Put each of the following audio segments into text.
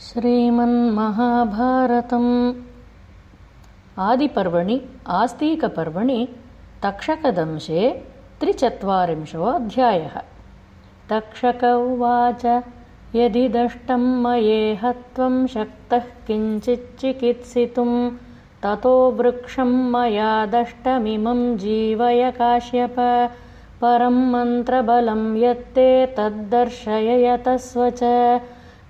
श्रीमन्महाभारतम्। आदिपर्वणि आस्तीकपर्वणि तक्षकदंशे त्रिचत्वारिंशोऽध्यायः। तक्षक उवाच यदि दष्टं मयेहत्वं शक्तः किञ्चिच्चिकित्सितुं ततो वृक्षं मया दष्टमिमं जीवय काश्यप। परं मन्त्रबलं यत्ते तद्दर्शय यतस्व च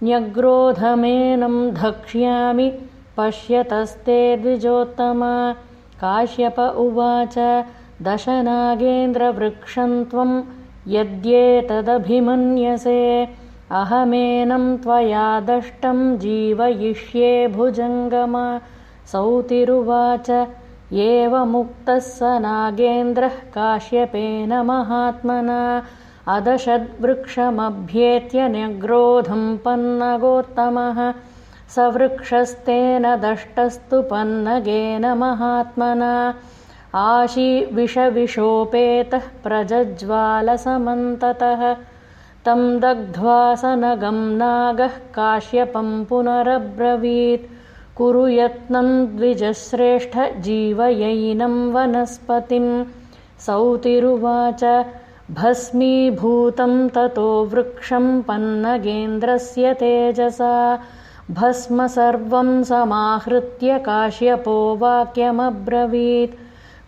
न्यग्रोधमेनं धक्ष्यामि पश्यतस्ते द्विजोत्तम। काश्यप उवाच दशनागेन्द्रवृक्षं त्वं यद्येतदभिमन्यसे अहमेनं त्वया दष्टं जीवयिष्ये भुजङ्गम। सौतिरुवाच एवमुक्तः स नागेन्द्रः काश्यपेन महात्मना अदशद्वृक्षमभ्येत्य न्यग्रोधं पन्नगोत्तमः। स वृक्षस्तेन दष्टस्तु पन्नगेन महात्मना। आशीविषविशोपेतः प्रजज्वालसमन्ततः। तं दग्ध्वा स नगं काश्यपं पुनरब्रवीत्। कुरु यत्नं द्विजश्रेष्ठ जीवयैनं वनस्पतिं सौतिरुवाच भस्मीभूतं ततो वृक्षं पन्नगेन्द्रस्य तेजसा। भस्म सर्वं समाहृत्य काश्यपो वाक्यमब्रवीत्।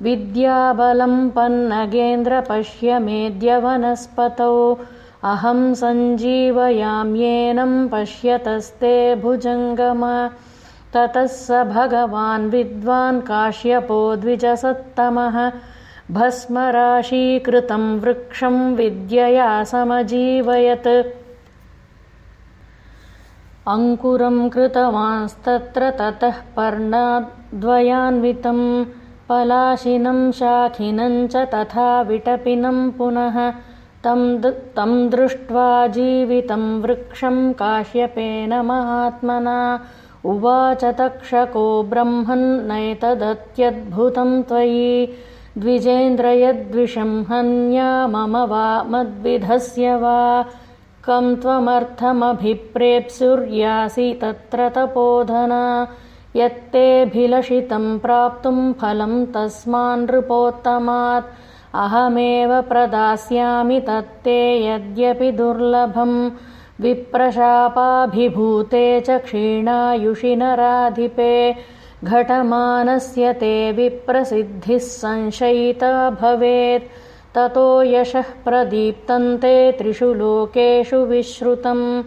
विद्याबलं पन्नगेन्द्र पश्य मेद्यवनस्पतौ अहं सञ्जीवयाम्येनं पश्यतस्ते भुजङ्गम। ततः स भगवान् विद्वान् काश्यपो द्विजसत्तमः भस्मराशीकृतं वृक्षं विद्यया समजीवयत्। अङ्कुरं कृतवांस्तत्र ततः पर्णाद्वयान्वितं पलाशिनं शाखिनं च तथा विटपिनं पुनः तं दृष्ट्वा जीवितं वृक्षं काश्यपेन महात्मना। उवाच तक्षको ब्रह्मन्नैतदत्यद्भुतं त्वयि द्विजेन्द्र यद्विषं हन्या मम वा? मद्विधस्य वा कं त्वमर्थमभिप्रेप्सुर्यासि तत्र तपोधना। यत्तेऽभिलषितं प्राप्तुं फलं तस्मान्नृपोत्तमात् अहमेव प्रदास्यामि तत्ते यद्यपि दुर्लभं विप्रशापाभिभूते च क्षीणायुषि नराधिपे घटमानस्य ते विप्रसिद्धिः संशयिता भवेत्। ततो यशः प्रदीप्तन्ते त्रिषु लोकेषु विश्रुतं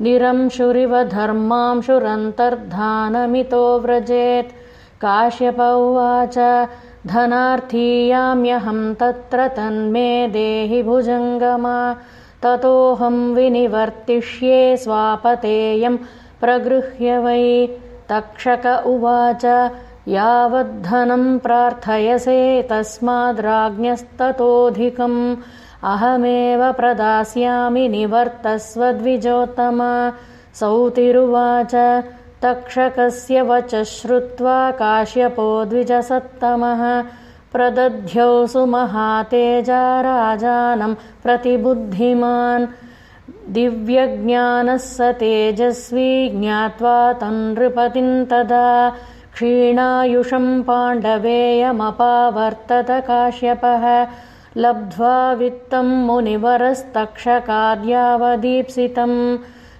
निरंशुरिव धर्मांशुरन्तर्धानमितो व्रजेत्। काश्यप उवाच धनार्थीयाम्यहं तत्र तन्मे देहि भुजङ्गमा। ततोऽहं विनिवर्तिष्ये स्वापतेयं प्रगृह्य वै तक्षक उवाच यावद्धनं प्रार्थयसे तस्माद्राज्ञस्ततोऽधिकम्। अहमेव प्रदास्यामि निवर्तस्वद्विजोत्तम सौतिरुवाच तक्षकस्य वच श्रुत्वा काश्यपो द्विजसत्तमः। प्रदध्यौ सुमहातेजा राजानं प्रतिबुद्धिमान् दिव्यज्ञानः स तेजस्वी ज्ञात्वा तन्नृपतिं तदा क्षीणायुषं पाण्डवेयमपावर्तत काश्यपः। लब्ध्वा वित्तं मुनिवरस्तक्षकाद्यावदीप्सितं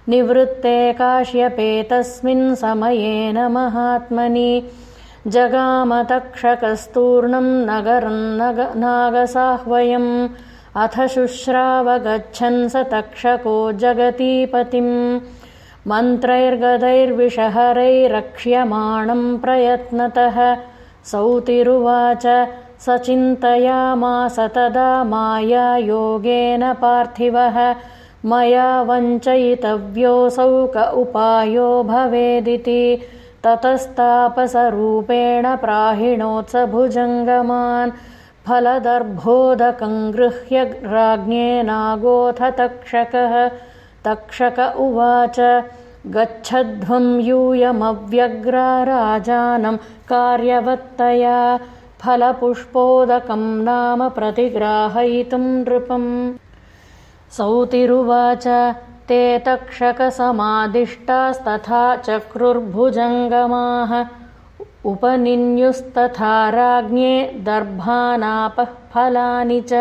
निवृत्ते काश्यपे तस्मिन् समयेन महात्मनि। जगामतक्षकस्तूर्णं नगरं नागसाह्वयम् अथ शुश्रावगच्छन् स तक्षको जगतीपतिम्। मन्त्रैर्गदैर्विषहरैरक्ष्यमाणं प्रयत्नतः। सौतिरुवाच स चिन्तयामास तदा मायायोगेन पार्थिवः। मया वञ्चयितव्योऽसौ क उपायो भवेदिति। ततस्तापसरूपेण प्राहिणोत्सभुजङ्गमान् फलदर्भोदकं गृह्य राज्ञेनागोऽथ तक्षकः तक्षक उवाच गच्छध्वं यूयमव्यग्रा राजानं कार्यवत्तया फलपुष्पोदकं नाम प्रतिग्राहयितुं नृपम्। सौतिरुवाच ते तक्षकसमादिष्टास्तथा चक्रुर्भुजङ्गमाः उपनिन्युस्तथा राज्ञे दर्भानापः फलानि च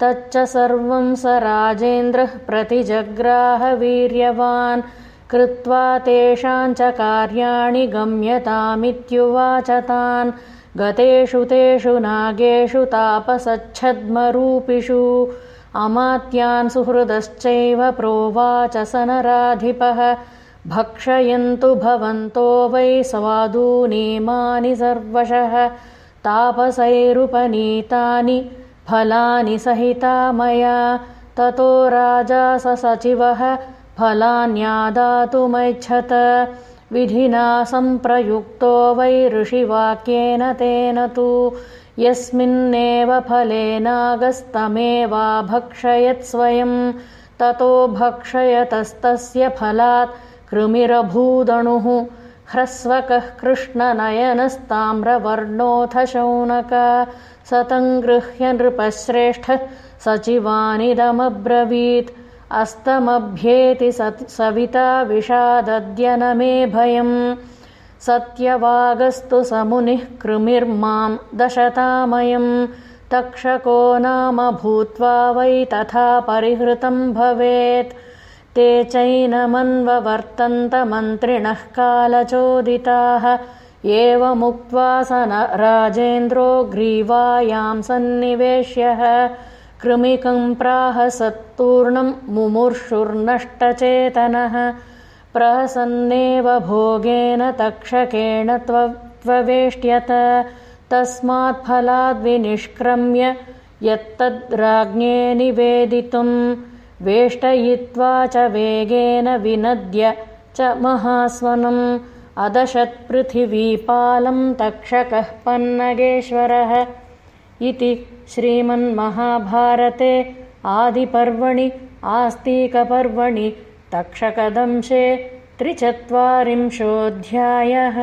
तच्च सर्वं स राजेन्द्रः प्रतिजग्राहवीर्यवान् कृत्वा तेषां च कार्याणि गम्यतामित्युवाच तान् गतेषु तेषु नागेषु तापसच्छद्मरूपिषु अमात्यान् सुहृदश्चैव प्रोवाच स नराधिपः भक्षयन्तु भवन्तो वै स्वादूनीमानि सर्वशः। तापसैरुपनीतानि फलानि सहिता मया। ततो राजा स सचिवः फलान्यादातुमैच्छत विधिना सम्प्रयुक्तो वै ऋषिवाक्येन तेन तु। यस्मिन्नेव फलेनागस्तमेवा भक्षयत् स्वयं। ततो भक्षयतस्तस्य फलात् कृमिरभूदणुः ह्रस्वकः कृष्णनयनस्ताम्रवर्णोऽथ शौनक सतङ्गृह्य नृपश्रेष्ठः सचिवानिदमब्रवीत्। अस्तमभ्येति सविता विषादद्य न मे भयम्। सत्यवागस्तु समुनिः कृमिर्मां दशतामयम्। तक्षको नाम भूत्वा वै तथा परिहृतं भवेत् ते चैनमन्ववर्तन्तमन्त्रिणः कालचोदिताः। एवमुक्त्वा स न राजेन्द्रो ग्रीवायां सन्निवेश्यः। कृमिकं प्राह सत्तूर्णं मुमुर्षुर्नष्टचेतनः। प्रहसन्नेव भोगेन तक्षकेण त्ववेष्ट्यत। तस्मात्फलाद्विनिष्क्रम्य यत्तद्राज्ञे निवेदितुं वेष्टयित्वा च वेगेन विनद्य च महास्वनम् अदशत्पृथिवीपालं तक्षकः पन्नगेश्वरः इति श्रीमन्महाभारते आदिपर्वणि आस्तीकपर्वणि तक्षकदंशे त्रिचत्वारिंशोऽध्यायः